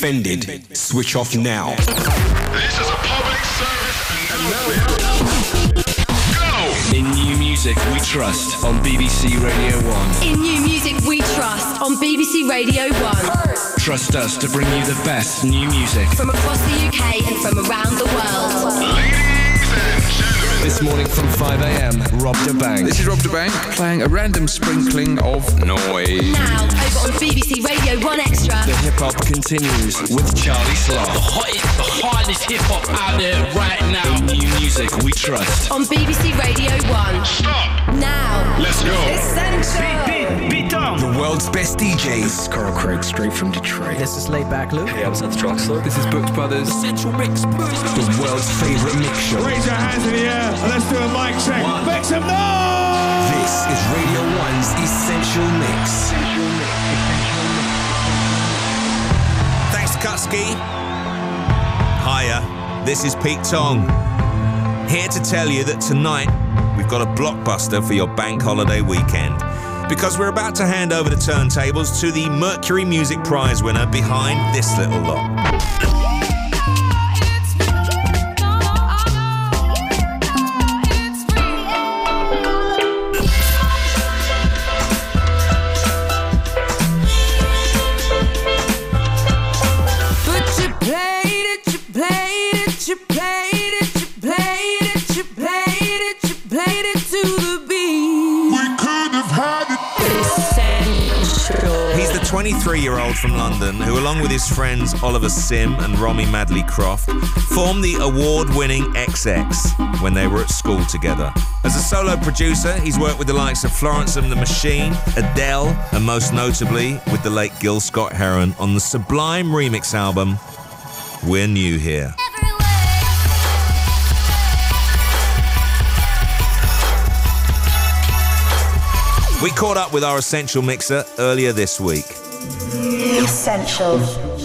offended, switch off now. This is a public service announcement. Go! In new music we trust on BBC Radio 1. In new music we trust on BBC Radio 1. Trust us to bring you the best new music. From across the UK and from around the world. Ladies and gentlemen. This morning from 5am, Rob da Bank. This is Rob da Bank playing a random sprinkling of noise. Now, over on BBC Radio 1 Extra. The hip hop continues with Charlie Sloth. hottest, the hardest hip hop out there right now. In new music we trust. On BBC Radio 1. Stop. Now. Let's go. The world's best DJs. Carl Craig straight from Detroit. This is Laid Back Luke. Hey, I'm Seth Troxler. This is Brookes Brothers. Central Mix. The world's favorite mix show. Raise your hands in the air and let's do a mic check. Make some noise! This is Radio 1's Essential Mix. Thanks, Kutski. Hiya, this is Pete Tong. Here to tell you that tonight we've got a blockbuster for your bank holiday weekend. Because we're about to hand over the turntables to the Mercury Music Prize winner behind this little lot. 23 year old from London who, along with his friends Oliver Sim and Romy Madley Croft, formed the award winning XX when they were at school together. As a solo producer, he's worked with the likes of Florence and the Machine, Adele, and most notably with the late Gil Scott Heron on the sublime remix album, We're New Here. We caught up with our essential mixer earlier this week. Essential.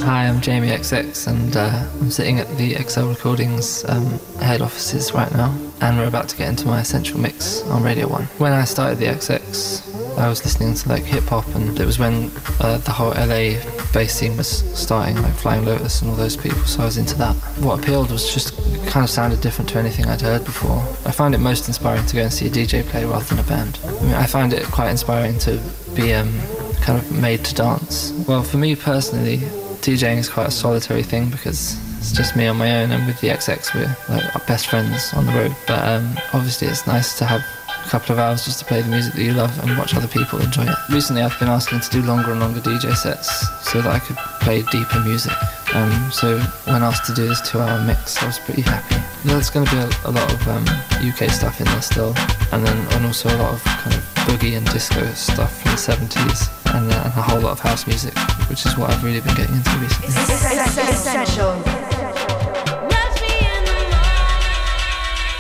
Hi, I'm Jamie XX, and uh, I'm sitting at the XL Recordings um, head offices right now, and we're about to get into my essential mix on Radio 1. When I started the XX, I was listening to like hip hop, and it was when uh, the whole LA bass scene was starting, like Flying Lotus and all those people, so I was into that. What appealed was just kind of sounded different to anything I'd heard before. I found it most inspiring to go and see a DJ play rather than a band. I mean, I find it quite inspiring to be um, kind of made to dance. Well, for me personally, DJing is quite a solitary thing because it's just me on my own, and with the XX, we're like our best friends on the road. But um, obviously, it's nice to have a couple of hours just to play the music that you love and watch other people enjoy it. Recently, I've been asking to do longer and longer DJ sets so that I could play deeper music. Um, so when asked to do this two-hour mix, I was pretty happy. There's going to be a, a lot of um, UK stuff in there still, and then and also a lot of kind of boogie and disco stuff from the 70s, and, uh, and a whole lot of house music, which is what I've really been getting into recently. Essential.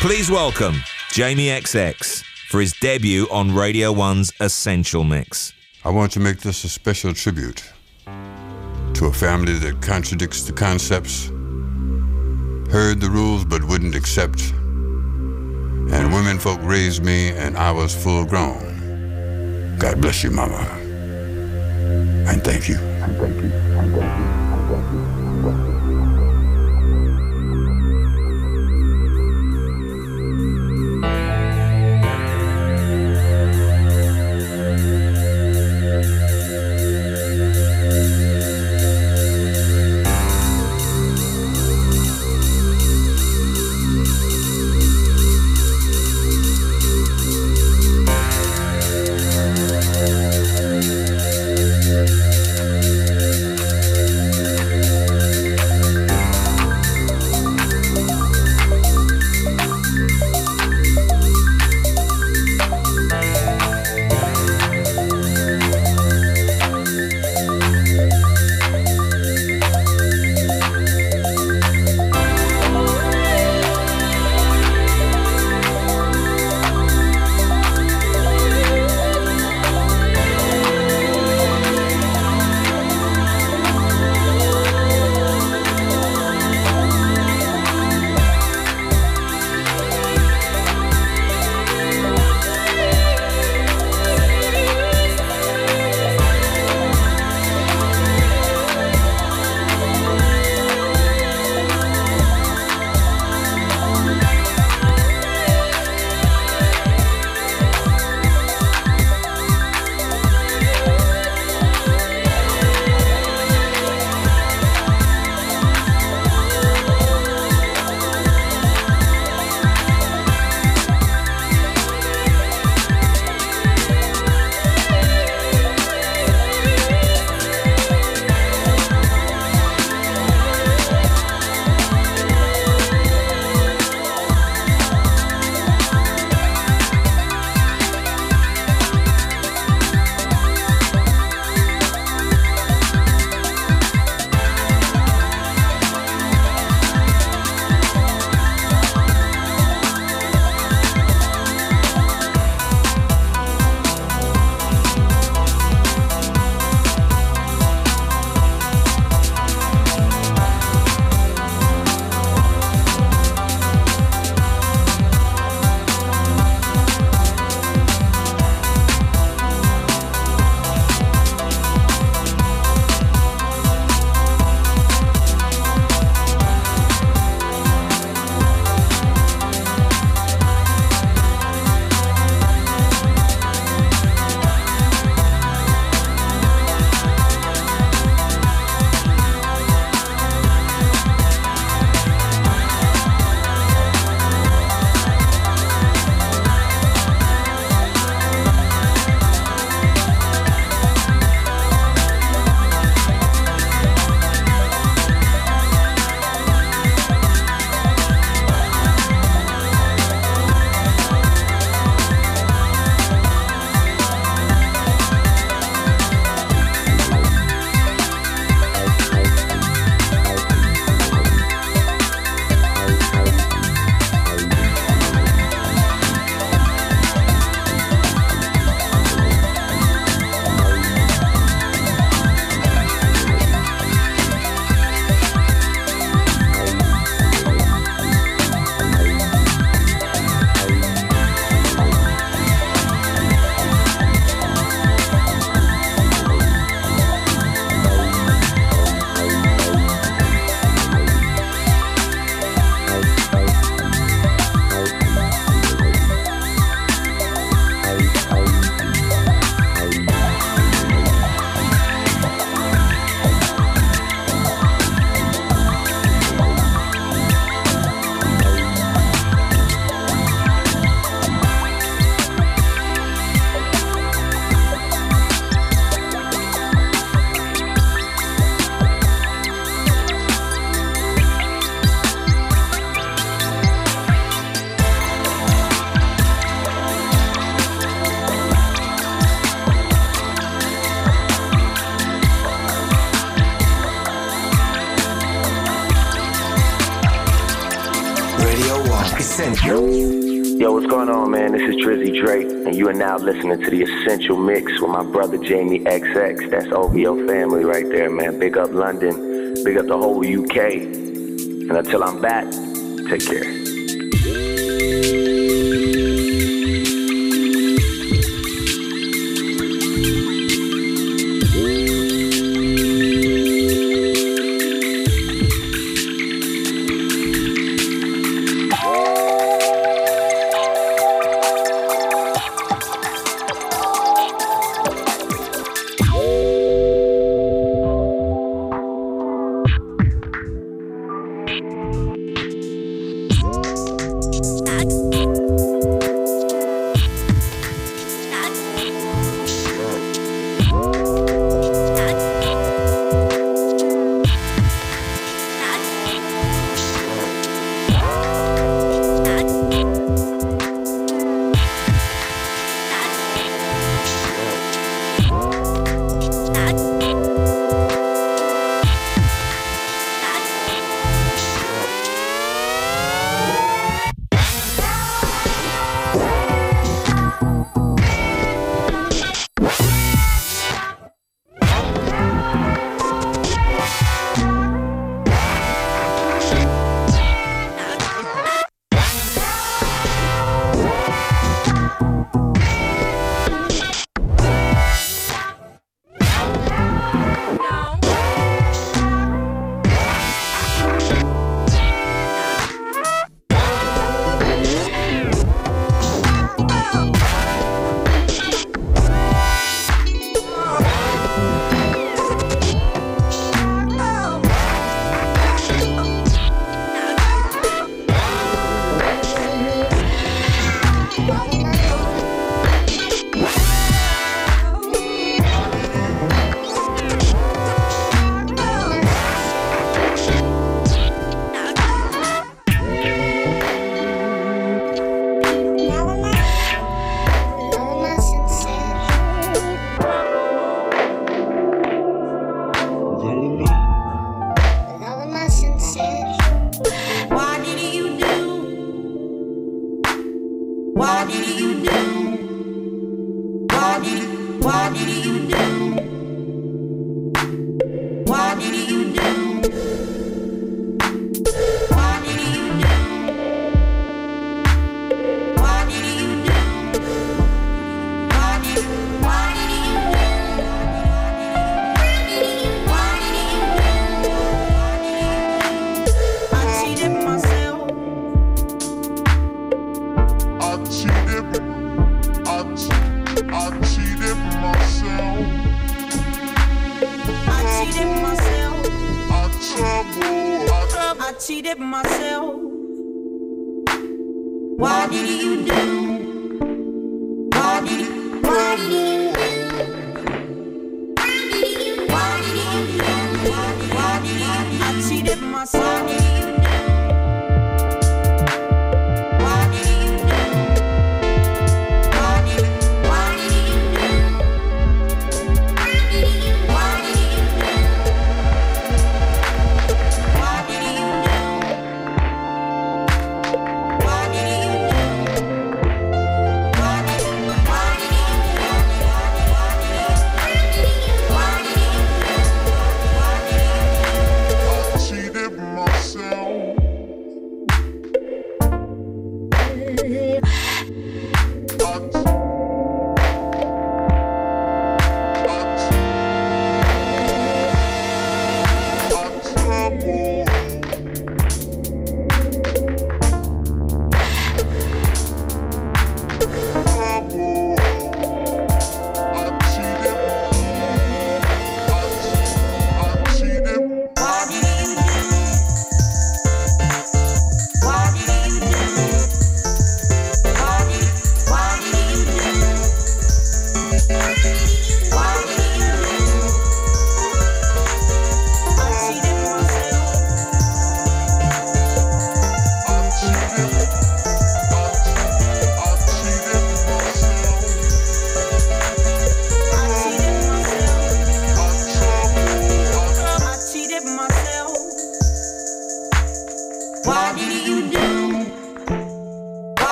Please welcome Jamie XX for his debut on Radio 1's Essential Mix. I want to make this a special tribute to a family that contradicts the concepts, heard the rules but wouldn't accept. And women folk raised me and I was full grown. God bless you, Mama. And thank you. And thank you. And thank you. Listening to the Essential Mix with my brother Jamie XX. That's OVO family right there, man. Big up London, big up the whole UK. And until I'm back, take care.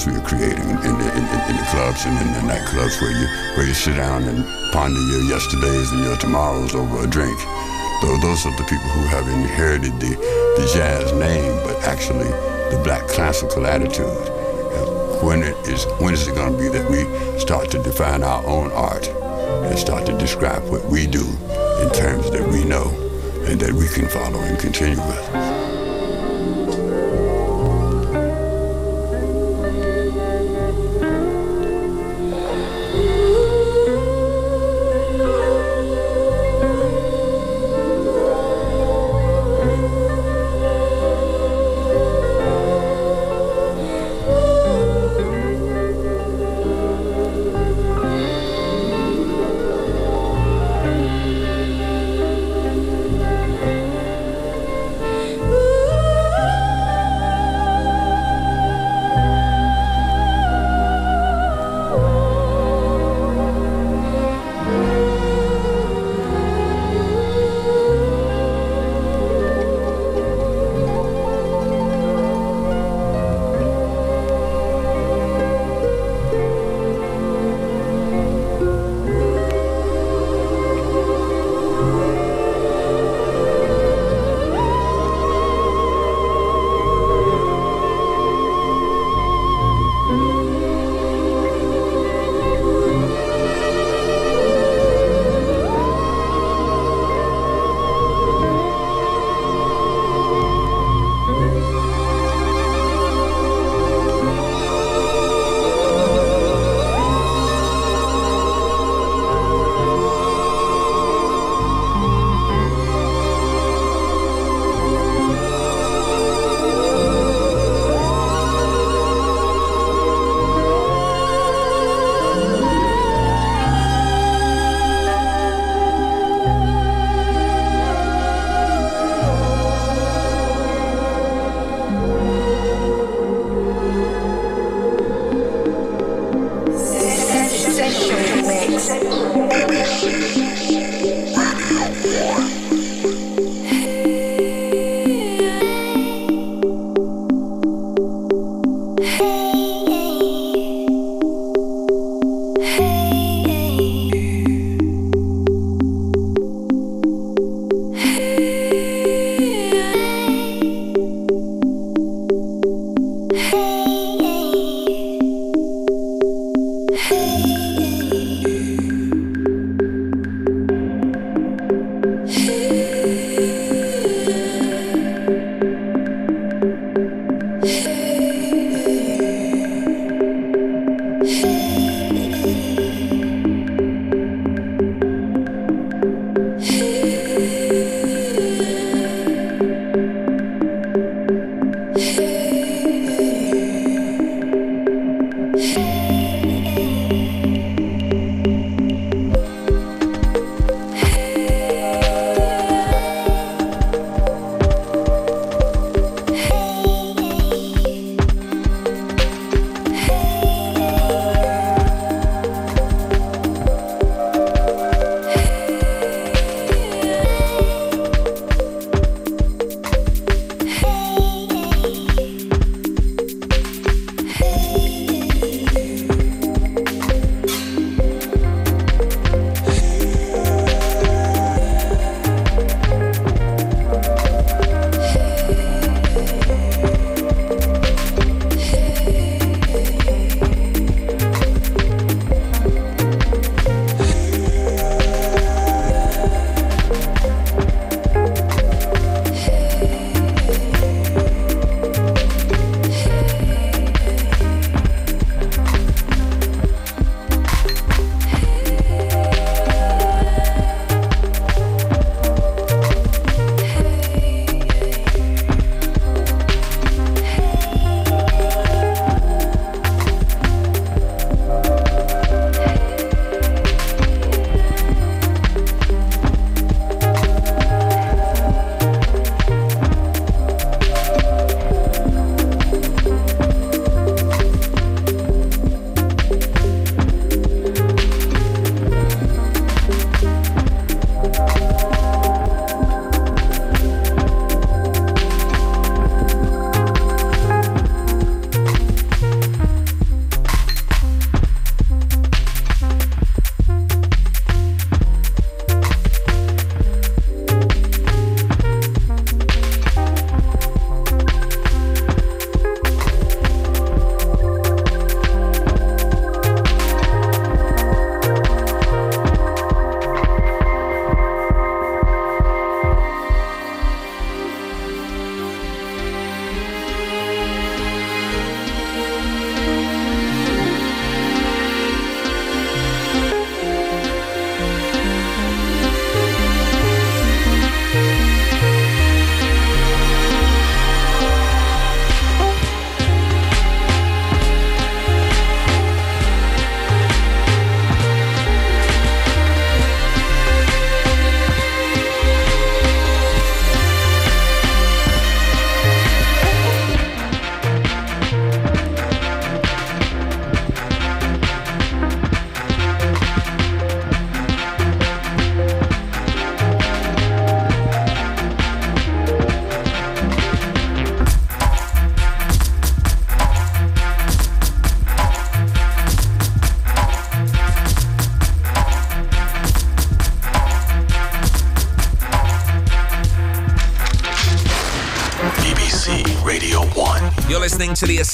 Atmosphere creating in, in, in, in the clubs and in the nightclubs where you where you sit down and ponder your yesterdays and your tomorrows over a drink. Though those are the people who have inherited the, the jazz name, but actually the black classical attitude. When it is when is it going to be that we start to define our own art and start to describe what we do in terms that we know and that we can follow and continue with?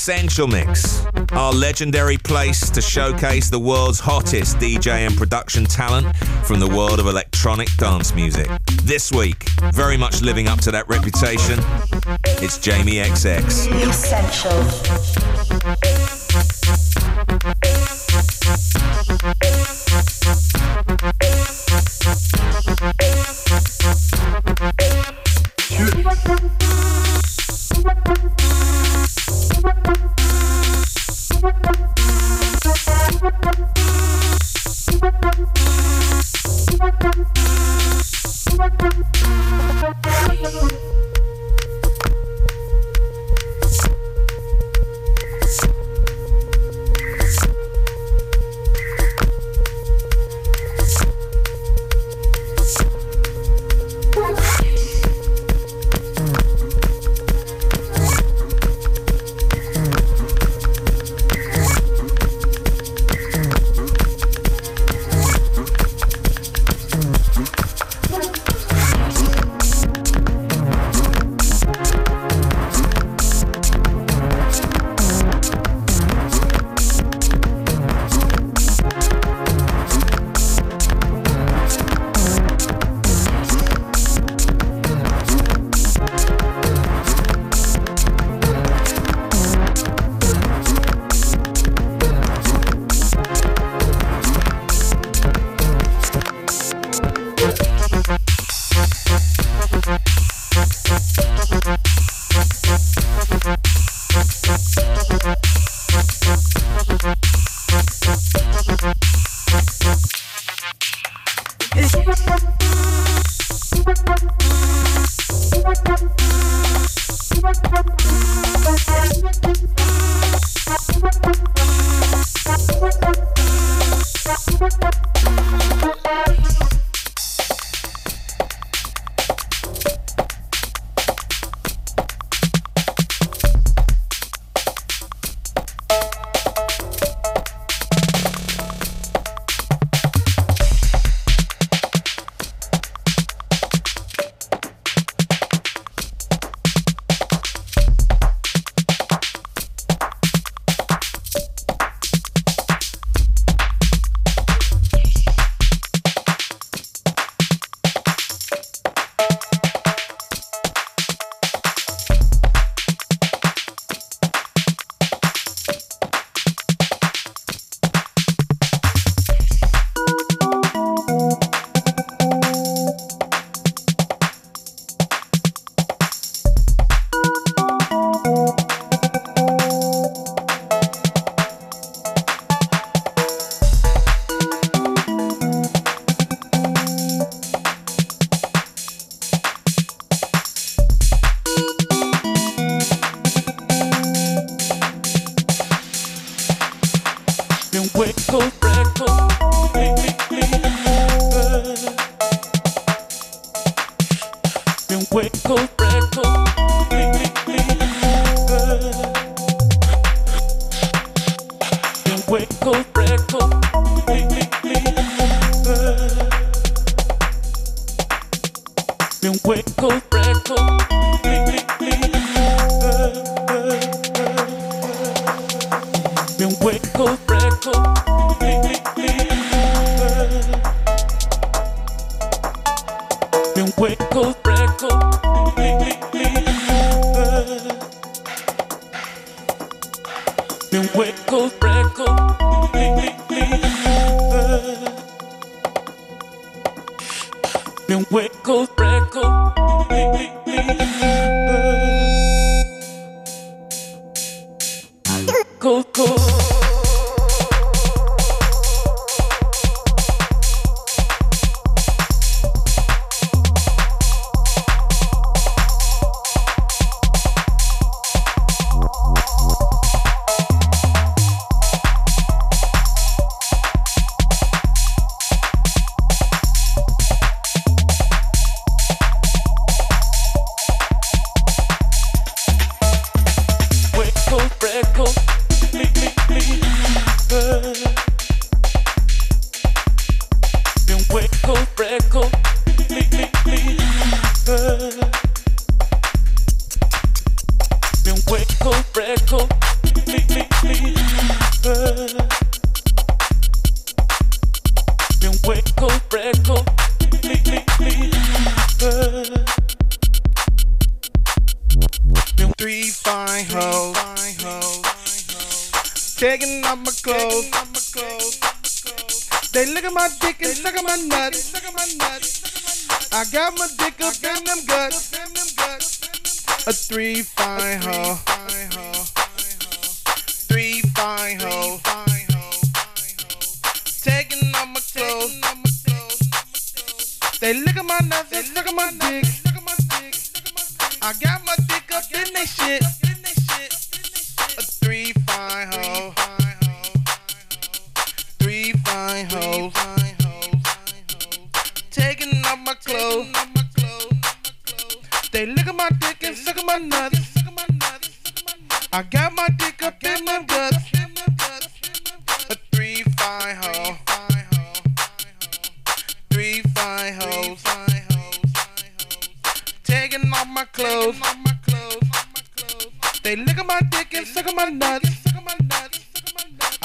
Essential Mix, our legendary place to showcase the world's hottest DJ and production talent from the world of electronic dance music. This week, very much living up to that reputation, it's Jamie XX. Been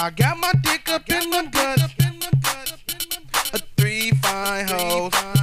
I got my dick up in the gut. A three fine hoes.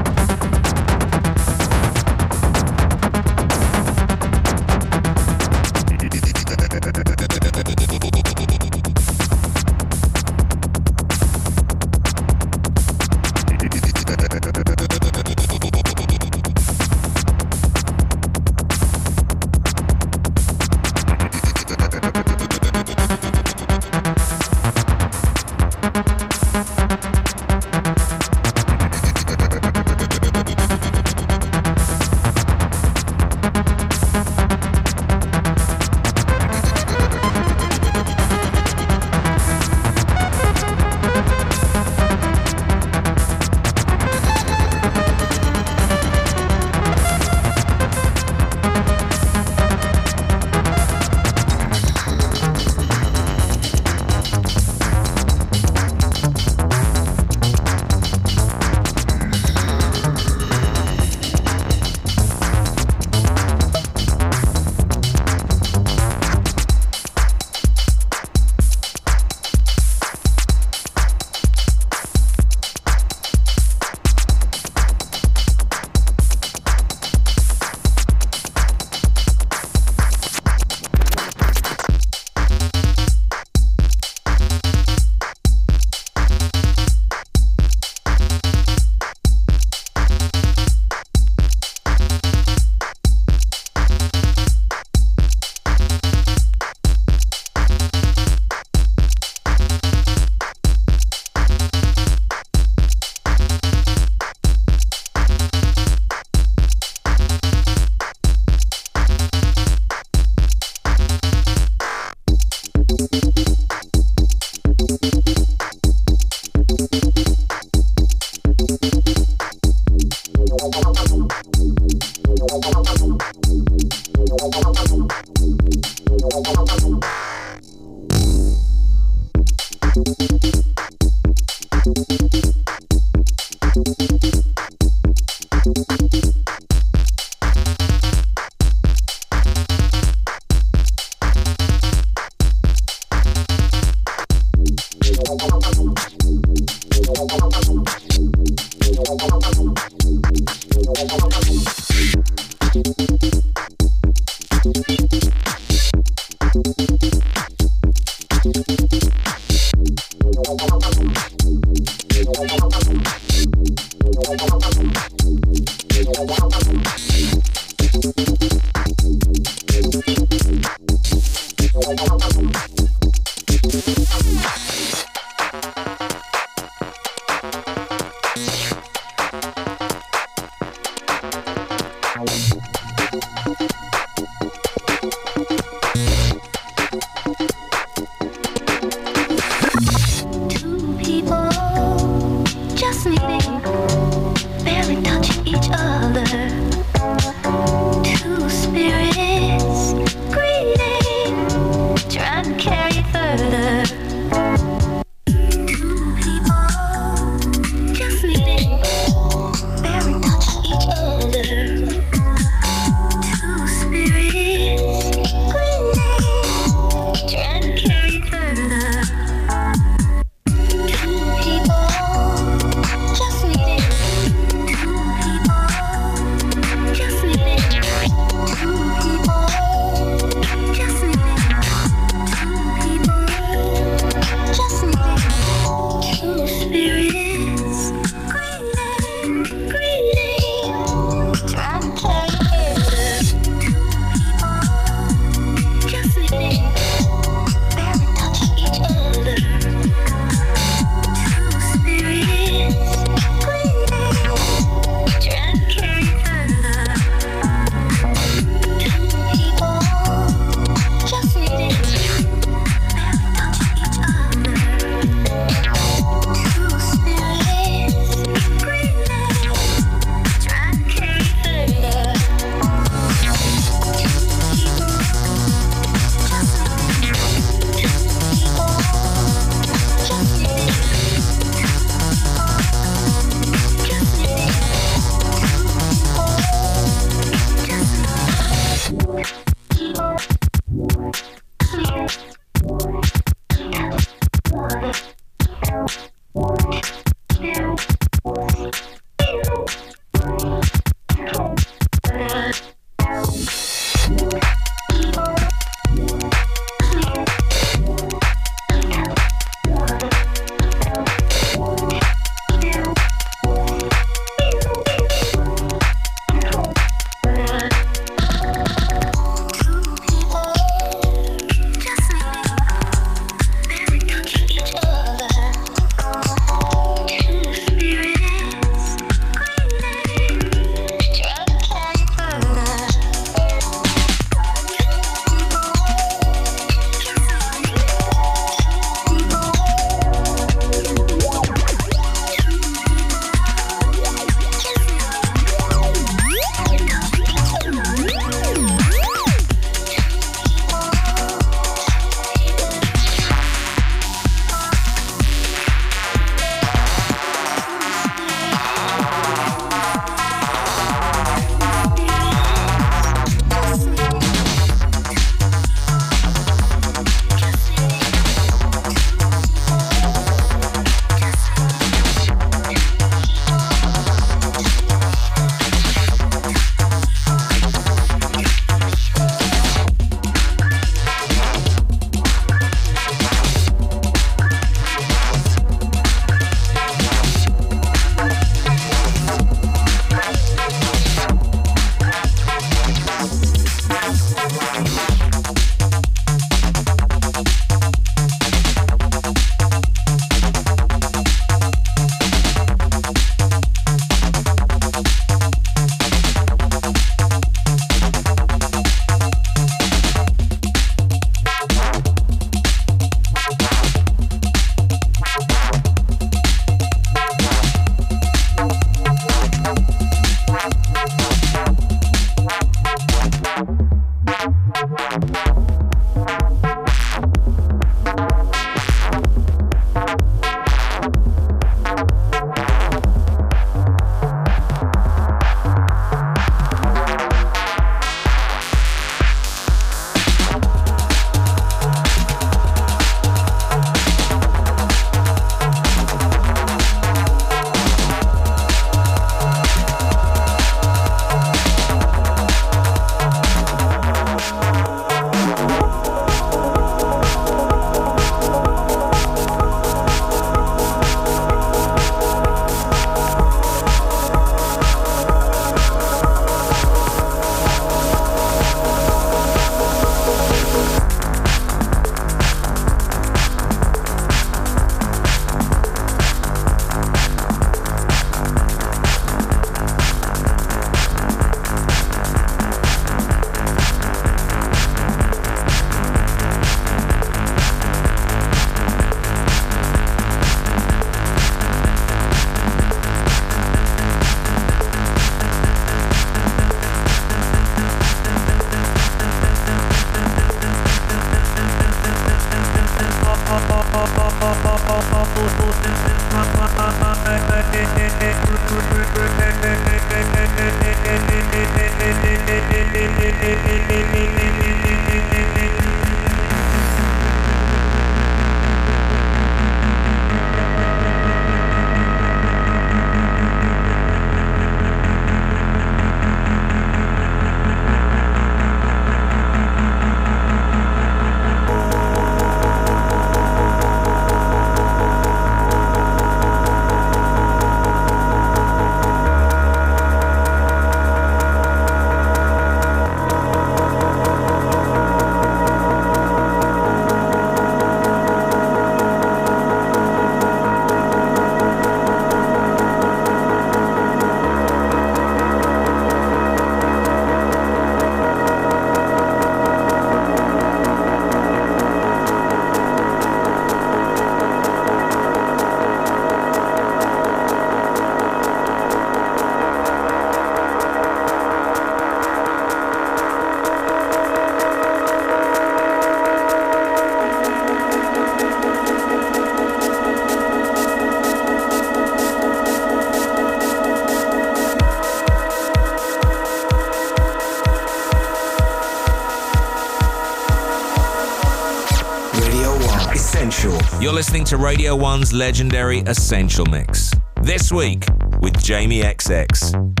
You're listening to Radio 1's legendary Essential Mix. This week with Jamie XX.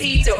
At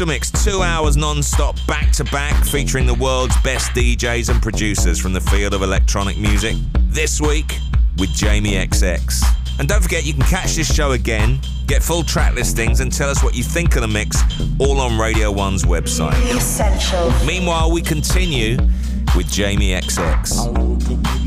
Essential Mix, two hours non stop, back to back, featuring the world's best DJs and producers from the field of electronic music. This week, with Jamie XX. And don't forget, you can catch this show again, get full track listings, and tell us what you think of the mix, all on Radio 1's website. Essential. Meanwhile, we continue with Jamie XX.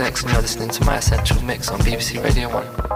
And you're listening to my Essential Mix on BBC Radio 1.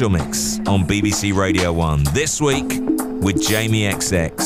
Essential Mix on BBC Radio 1 this week with Jamie XX.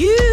You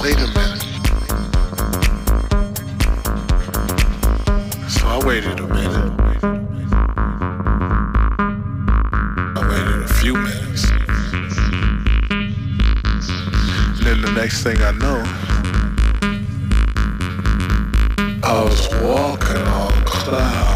Wait a minute. So I waited a minute. I waited a few minutes. And then the next thing I know, I was walking on clouds.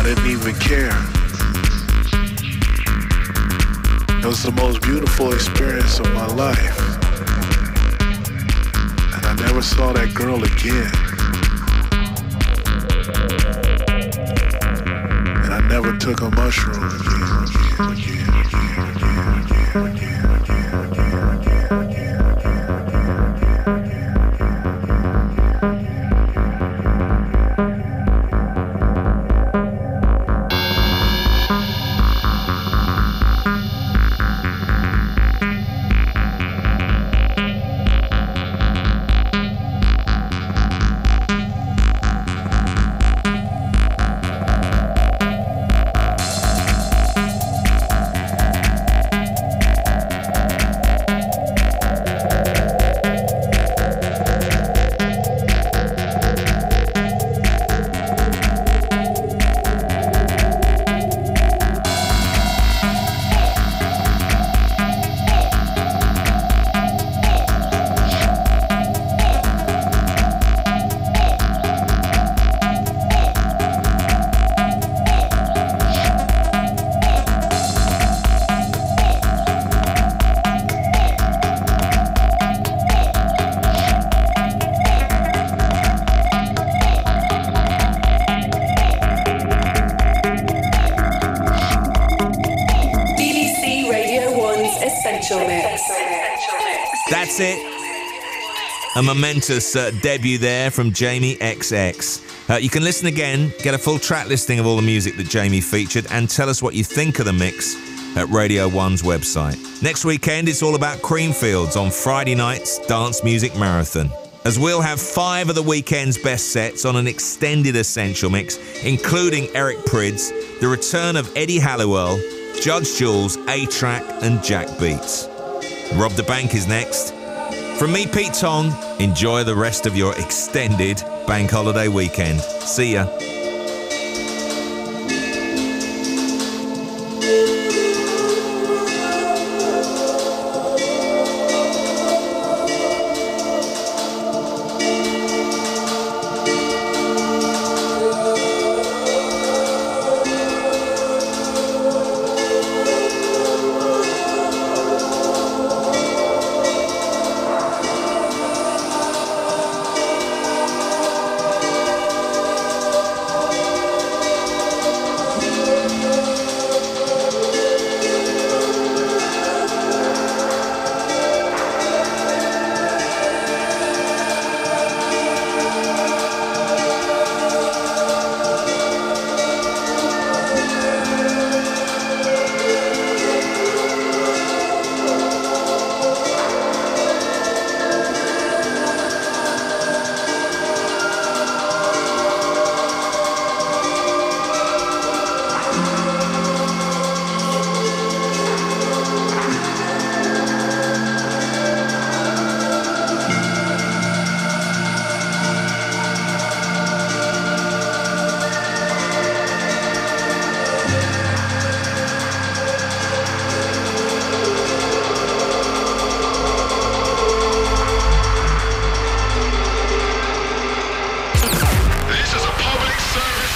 I didn't even care. It was the most beautiful experience of my life. And I never saw that girl again. And I never took a mushroom again, again, again, again A momentous uh, debut there from Jamie XX. Uh, you can listen again, get a full track listing of all the music that Jamie featured, and tell us what you think of the mix at Radio 1's website. Next weekend, it's all about Creamfields on Friday night's Dance Music Marathon. As we'll have five of the weekend's best sets on an extended Essential mix, including Eric Prydz, the return of Eddie Halliwell, Judge Jules, A-Trak, and Jack Beats. Rob da Bank is next. From me, Pete Tong, enjoy the rest of your extended bank holiday weekend. See ya.